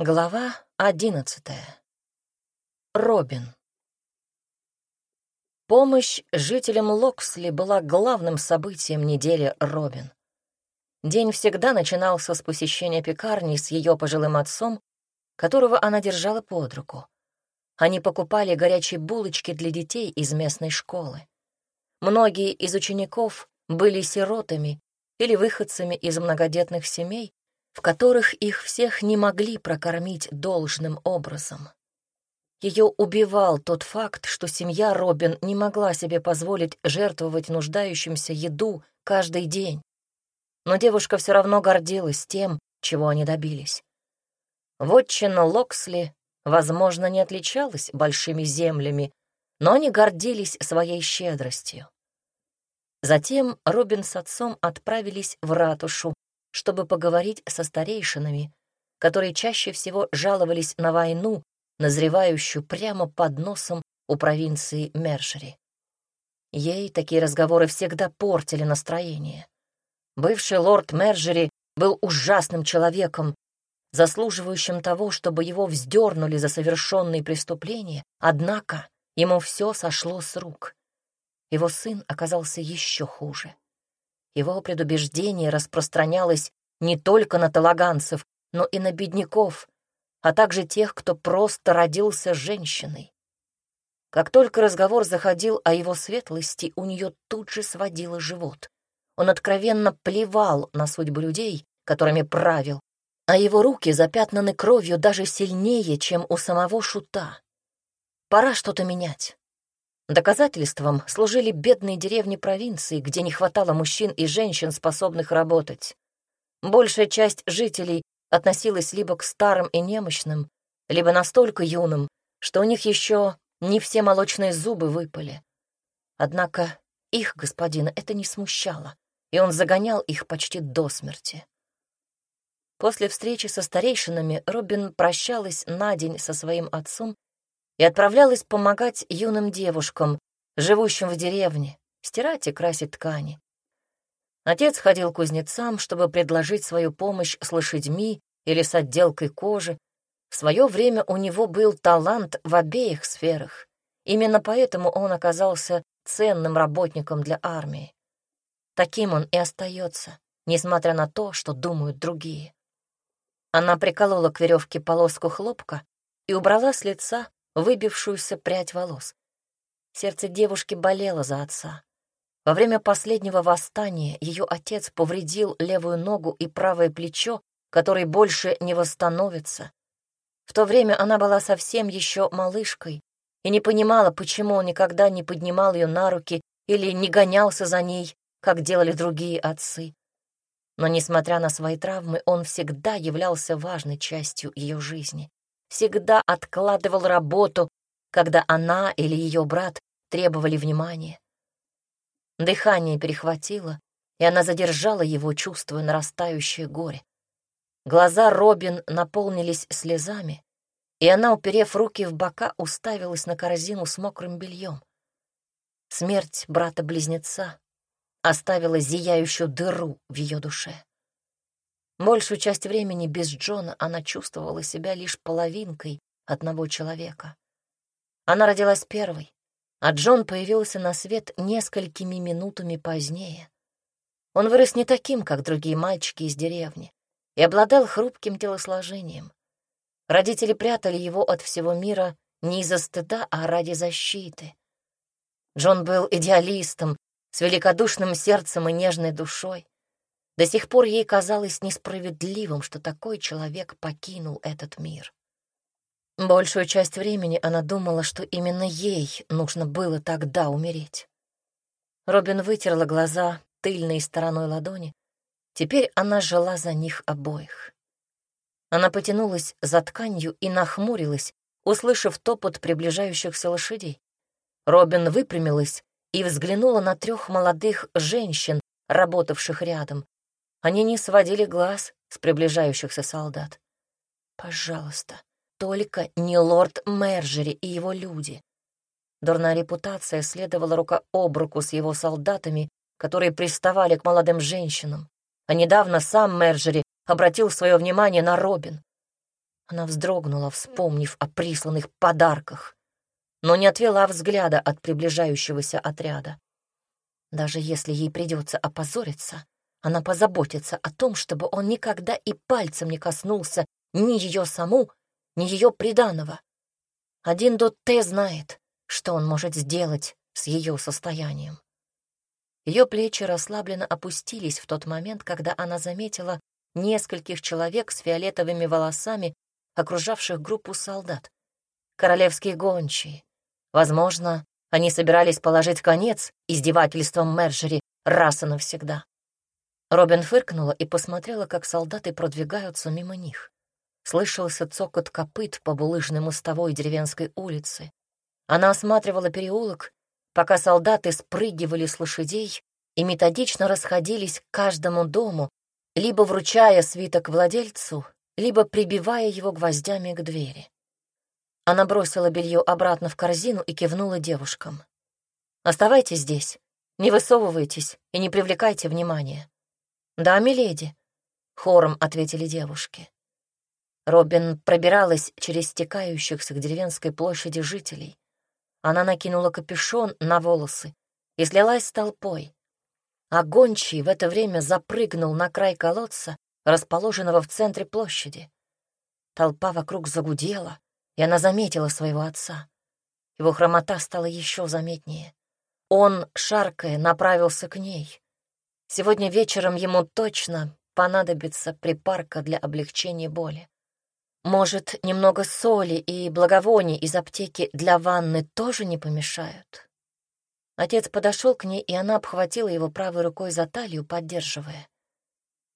Глава одиннадцатая. Робин. Помощь жителям Локсли была главным событием недели Робин. День всегда начинался с посещения пекарни с ее пожилым отцом, которого она держала под руку. Они покупали горячие булочки для детей из местной школы. Многие из учеников были сиротами или выходцами из многодетных семей, в которых их всех не могли прокормить должным образом. Ее убивал тот факт, что семья Робин не могла себе позволить жертвовать нуждающимся еду каждый день. Но девушка все равно гордилась тем, чего они добились. Вотчина Локсли, возможно, не отличалась большими землями, но они гордились своей щедростью. Затем Робин с отцом отправились в ратушу, чтобы поговорить со старейшинами, которые чаще всего жаловались на войну, назревающую прямо под носом у провинции Мершери. Ей такие разговоры всегда портили настроение. Бывший лорд Мерджери был ужасным человеком, заслуживающим того, чтобы его вздернули за совершенные преступления, однако ему все сошло с рук. Его сын оказался еще хуже. Его предубеждение распространялось не только на талаганцев, но и на бедняков, а также тех, кто просто родился женщиной. Как только разговор заходил о его светлости, у нее тут же сводило живот. Он откровенно плевал на судьбы людей, которыми правил, а его руки запятнаны кровью даже сильнее, чем у самого шута. Пора что-то менять. Доказательством служили бедные деревни провинции, где не хватало мужчин и женщин, способных работать. Большая часть жителей относилась либо к старым и немощным, либо настолько юным, что у них еще не все молочные зубы выпали. Однако их господина это не смущало, и он загонял их почти до смерти. После встречи со старейшинами Робин прощалась на день со своим отцом и отправлялась помогать юным девушкам, живущим в деревне, стирать и красить ткани. Отец ходил к кузнецам, чтобы предложить свою помощь с лошадьми или с отделкой кожи. В свое время у него был талант в обеих сферах. Именно поэтому он оказался ценным работником для армии. Таким он и остается, несмотря на то, что думают другие. Она приколола к веревке полоску хлопка и убрала с лица выбившуюся прядь волос. Сердце девушки болело за отца. Во время последнего восстания ее отец повредил левую ногу и правое плечо, которые больше не восстановятся. В то время она была совсем еще малышкой и не понимала, почему он никогда не поднимал ее на руки или не гонялся за ней, как делали другие отцы. Но, несмотря на свои травмы, он всегда являлся важной частью ее жизни всегда откладывал работу, когда она или ее брат требовали внимания. Дыхание перехватило, и она задержала его, чувствуя нарастающее горе. Глаза Робин наполнились слезами, и она, уперев руки в бока, уставилась на корзину с мокрым бельем. Смерть брата-близнеца оставила зияющую дыру в ее душе. Большую часть времени без Джона она чувствовала себя лишь половинкой одного человека. Она родилась первой, а Джон появился на свет несколькими минутами позднее. Он вырос не таким, как другие мальчики из деревни, и обладал хрупким телосложением. Родители прятали его от всего мира не из-за стыда, а ради защиты. Джон был идеалистом, с великодушным сердцем и нежной душой. До сих пор ей казалось несправедливым, что такой человек покинул этот мир. Большую часть времени она думала, что именно ей нужно было тогда умереть. Робин вытерла глаза тыльной стороной ладони. Теперь она жила за них обоих. Она потянулась за тканью и нахмурилась, услышав топот приближающихся лошадей. Робин выпрямилась и взглянула на трех молодых женщин, работавших рядом. Они не сводили глаз с приближающихся солдат. Пожалуйста, только не лорд Мерджери и его люди. Дурная репутация следовала рука об руку с его солдатами, которые приставали к молодым женщинам. А недавно сам Мерджери обратил свое внимание на Робин. Она вздрогнула, вспомнив о присланных подарках, но не отвела взгляда от приближающегося отряда. Даже если ей придется опозориться, она позаботится о том, чтобы он никогда и пальцем не коснулся ни ее саму, ни ее приданого. Один Дотте знает, что он может сделать с ее состоянием. Ее плечи расслабленно опустились в тот момент, когда она заметила нескольких человек с фиолетовыми волосами, окружавших группу солдат. Королевские гончие. Возможно, они собирались положить конец издевательствам Мерджери раз и навсегда. Робин фыркнула и посмотрела, как солдаты продвигаются мимо них. Слышался цокот копыт по булыжной мостовой деревенской улице. Она осматривала переулок, пока солдаты спрыгивали с лошадей и методично расходились к каждому дому, либо вручая свиток владельцу, либо прибивая его гвоздями к двери. Она бросила белье обратно в корзину и кивнула девушкам. «Оставайтесь здесь, не высовывайтесь и не привлекайте внимания. «Да, миледи», — хором ответили девушки. Робин пробиралась через стекающихся к деревенской площади жителей. Она накинула капюшон на волосы и слилась с толпой. А гончий в это время запрыгнул на край колодца, расположенного в центре площади. Толпа вокруг загудела, и она заметила своего отца. Его хромота стала еще заметнее. Он, шаркая, направился к ней. Сегодня вечером ему точно понадобится припарка для облегчения боли. Может, немного соли и благовоний из аптеки для ванны тоже не помешают? Отец подошел к ней, и она обхватила его правой рукой за талию, поддерживая.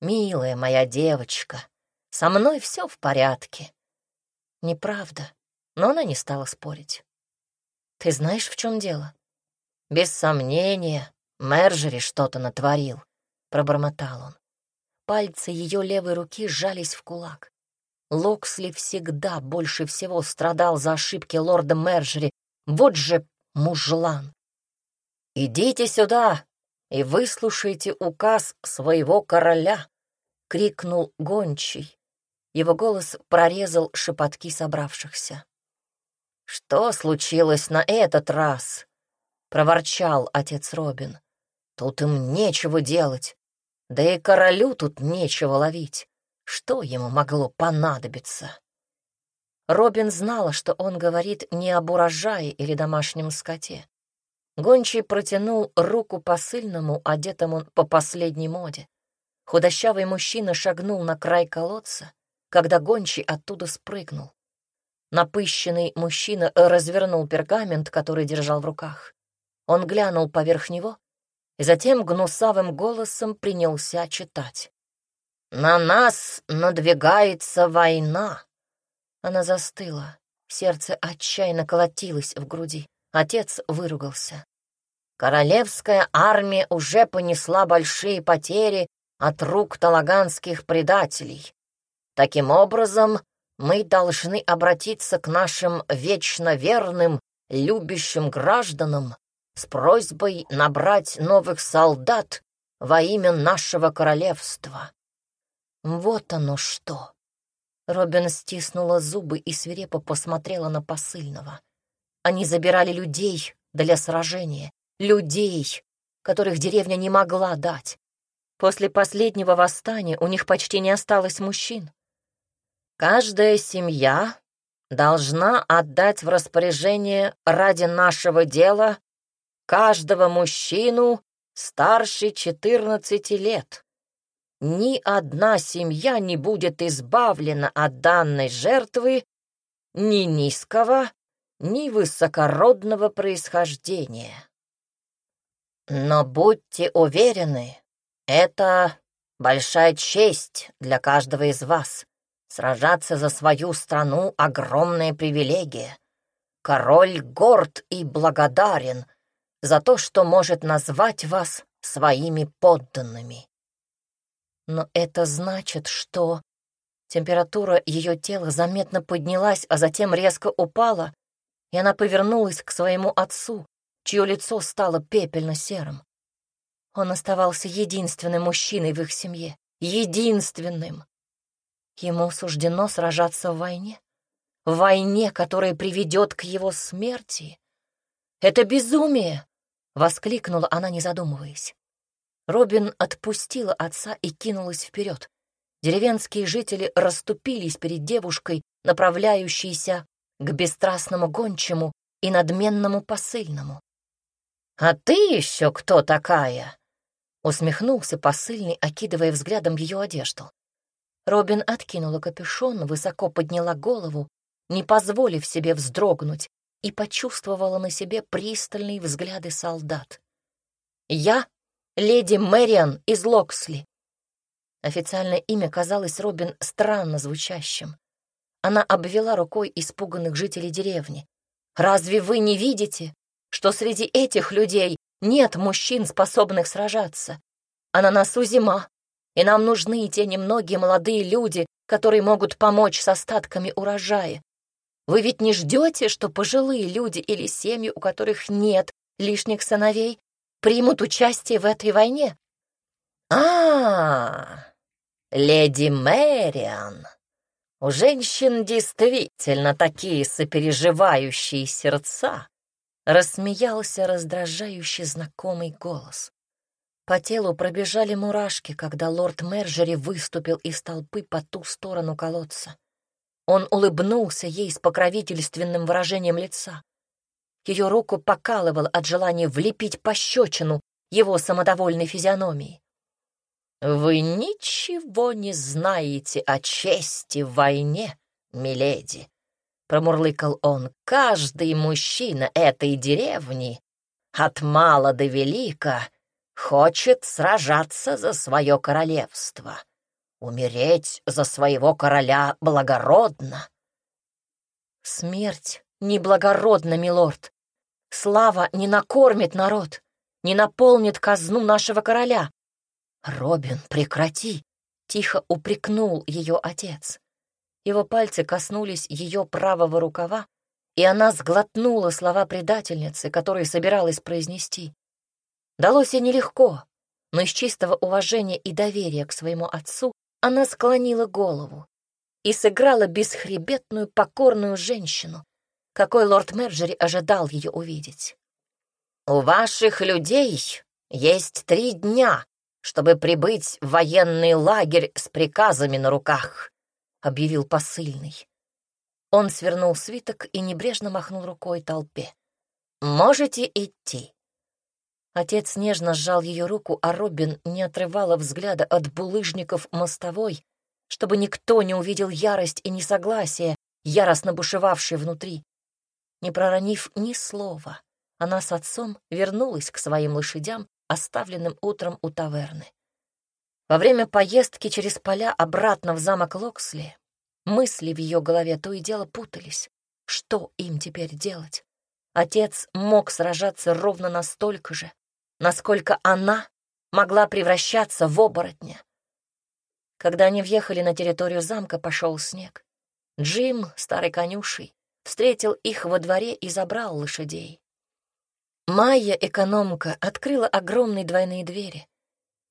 «Милая моя девочка, со мной все в порядке». Неправда, но она не стала спорить. «Ты знаешь, в чем дело?» «Без сомнения, Мержери что-то натворил», — пробормотал он. Пальцы ее левой руки сжались в кулак. Локсли всегда больше всего страдал за ошибки лорда Мержери. Вот же мужлан! «Идите сюда и выслушайте указ своего короля!» — крикнул гончий. Его голос прорезал шепотки собравшихся. «Что случилось на этот раз?» — проворчал отец Робин. Тут им нечего делать. Да и королю тут нечего ловить. Что ему могло понадобиться? Робин знала, что он говорит не об урожае или домашнем скоте. Гончий протянул руку посыльному, одетому по последней моде. Худощавый мужчина шагнул на край колодца, когда гончий оттуда спрыгнул. Напыщенный мужчина развернул пергамент, который держал в руках. Он глянул поверх него и затем гнусавым голосом принялся читать. «На нас надвигается война!» Она застыла, сердце отчаянно колотилось в груди. Отец выругался. «Королевская армия уже понесла большие потери от рук талаганских предателей. Таким образом, мы должны обратиться к нашим вечно верным, любящим гражданам с просьбой набрать новых солдат во имя нашего королевства. Вот оно что. Робин стиснула зубы и свирепо посмотрела на посыльного. Они забирали людей для сражения, людей, которых деревня не могла дать. После последнего восстания у них почти не осталось мужчин. Каждая семья должна отдать в распоряжение ради нашего дела каждого мужчину старше 14 лет. Ни одна семья не будет избавлена от данной жертвы ни низкого, ни высокородного происхождения. Но будьте уверены, это большая честь для каждого из вас. Сражаться за свою страну — огромная привилегия. Король горд и благодарен — за то, что может назвать вас своими подданными. Но это значит, что температура ее тела заметно поднялась, а затем резко упала, и она повернулась к своему отцу, чье лицо стало пепельно-серым. Он оставался единственным мужчиной в их семье. Единственным. Ему суждено сражаться в войне. В войне, которая приведет к его смерти. Это безумие! — воскликнула она, не задумываясь. Робин отпустила отца и кинулась вперед. Деревенские жители расступились перед девушкой, направляющейся к бесстрастному гончему и надменному посыльному. «А ты еще кто такая?» — усмехнулся посыльный, окидывая взглядом ее одежду. Робин откинула капюшон, высоко подняла голову, не позволив себе вздрогнуть, и почувствовала на себе пристальные взгляды солдат. «Я — леди Мэриан из Локсли». Официальное имя казалось Робин странно звучащим. Она обвела рукой испуганных жителей деревни. «Разве вы не видите, что среди этих людей нет мужчин, способных сражаться? А на носу зима, и нам нужны те немногие молодые люди, которые могут помочь с остатками урожая. Вы ведь не ждете, что пожилые люди или семьи, у которых нет лишних сыновей, примут участие в этой войне? А, леди Мэриан, у женщин действительно такие сопереживающие сердца, рассмеялся раздражающий знакомый голос. По телу пробежали мурашки, когда лорд Мерджери выступил из толпы по ту сторону колодца. Он улыбнулся ей с покровительственным выражением лица. Ее руку покалывал от желания влепить пощечину его самодовольной физиономии. «Вы ничего не знаете о чести в войне, миледи», — промурлыкал он. «Каждый мужчина этой деревни, от мала до велика, хочет сражаться за свое королевство. Умереть за своего короля благородно. Смерть неблагородна, милорд. Слава не накормит народ, не наполнит казну нашего короля. Робин, прекрати! Тихо упрекнул ее отец. Его пальцы коснулись ее правого рукава, и она сглотнула слова предательницы, которые собиралась произнести. Далось ей нелегко, но из чистого уважения и доверия к своему отцу она склонила голову и сыграла бесхребетную покорную женщину, какой лорд Мерджери ожидал ее увидеть. «У ваших людей есть три дня, чтобы прибыть в военный лагерь с приказами на руках», — объявил посыльный. Он свернул свиток и небрежно махнул рукой толпе. «Можете идти». Отец нежно сжал ее руку, а Робин не отрывала взгляда от булыжников мостовой, чтобы никто не увидел ярость и несогласие, яростно бушевавшие внутри. Не проронив ни слова, она с отцом вернулась к своим лошадям, оставленным утром у таверны. Во время поездки через поля обратно в замок Локсли мысли в ее голове то и дело путались. Что им теперь делать? Отец мог сражаться ровно настолько же, насколько она могла превращаться в оборотня. Когда они въехали на территорию замка, пошел снег. Джим, старый конюшей, встретил их во дворе и забрал лошадей. Майя, экономка, открыла огромные двойные двери.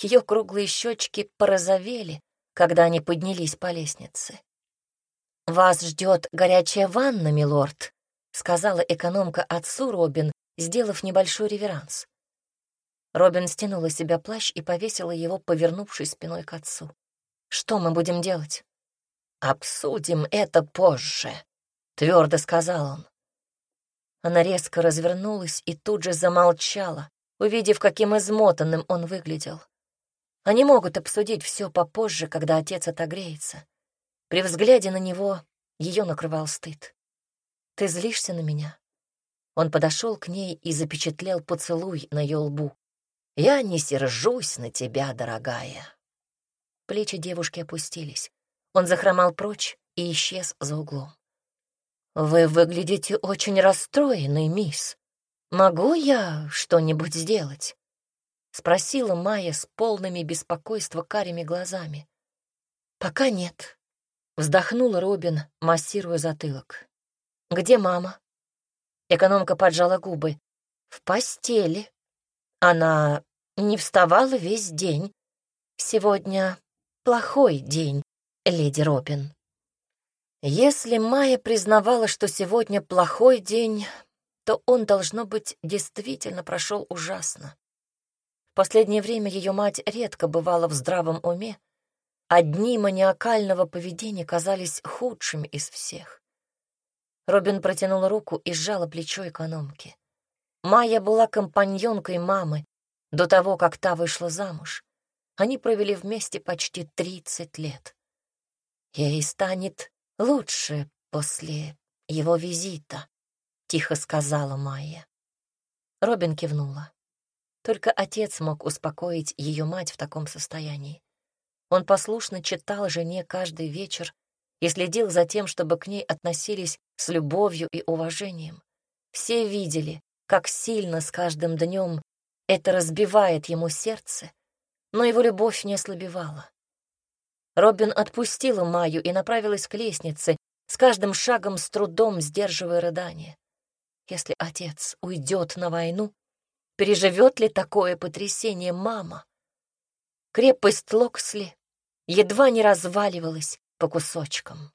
Ее круглые щечки порозовели, когда они поднялись по лестнице. «Вас ждет горячая ванна, милорд», — сказала экономка отцу Робин, сделав небольшой реверанс. Робин стянула себя плащ и повесила его, повернувшись спиной к отцу. «Что мы будем делать?» «Обсудим это позже», — твердо сказал он. Она резко развернулась и тут же замолчала, увидев, каким измотанным он выглядел. Они могут обсудить все попозже, когда отец отогреется. При взгляде на него ее накрывал стыд. «Ты злишься на меня?» Он подошел к ней и запечатлел поцелуй на ее лбу. Я не сержусь на тебя, дорогая. Плечи девушки опустились. Он захромал прочь и исчез за углом. «Вы выглядите очень расстроенной, мисс. Могу я что-нибудь сделать?» — спросила Майя с полными беспокойства карими глазами. «Пока нет», — вздохнула Робин, массируя затылок. «Где мама?» Экономка поджала губы. «В постели», она не вставала весь день. Сегодня плохой день. леди Робин. Если Майя признавала, что сегодня плохой день, то он, должно быть, действительно прошел ужасно. В последнее время ее мать редко бывала в здравом уме, а дни маниакального поведения казались худшими из всех. Робин протянул руку и сжала плечо экономки. Майя была компаньонкой мамы до того, как та вышла замуж. Они провели вместе почти тридцать лет. Ей станет лучше после его визита, — тихо сказала Майя. Робин кивнула. Только отец мог успокоить ее мать в таком состоянии. Он послушно читал жене каждый вечер и следил за тем, чтобы к ней относились с любовью и уважением. Все видели, как сильно с каждым днем это разбивает ему сердце, но его любовь не ослабевала. Робин отпустила Майю и направилась к лестнице, с каждым шагом с трудом сдерживая рыдание. Если отец уйдет на войну, переживет ли такое потрясение мама? Крепость Локсли едва не разваливалась по кусочкам.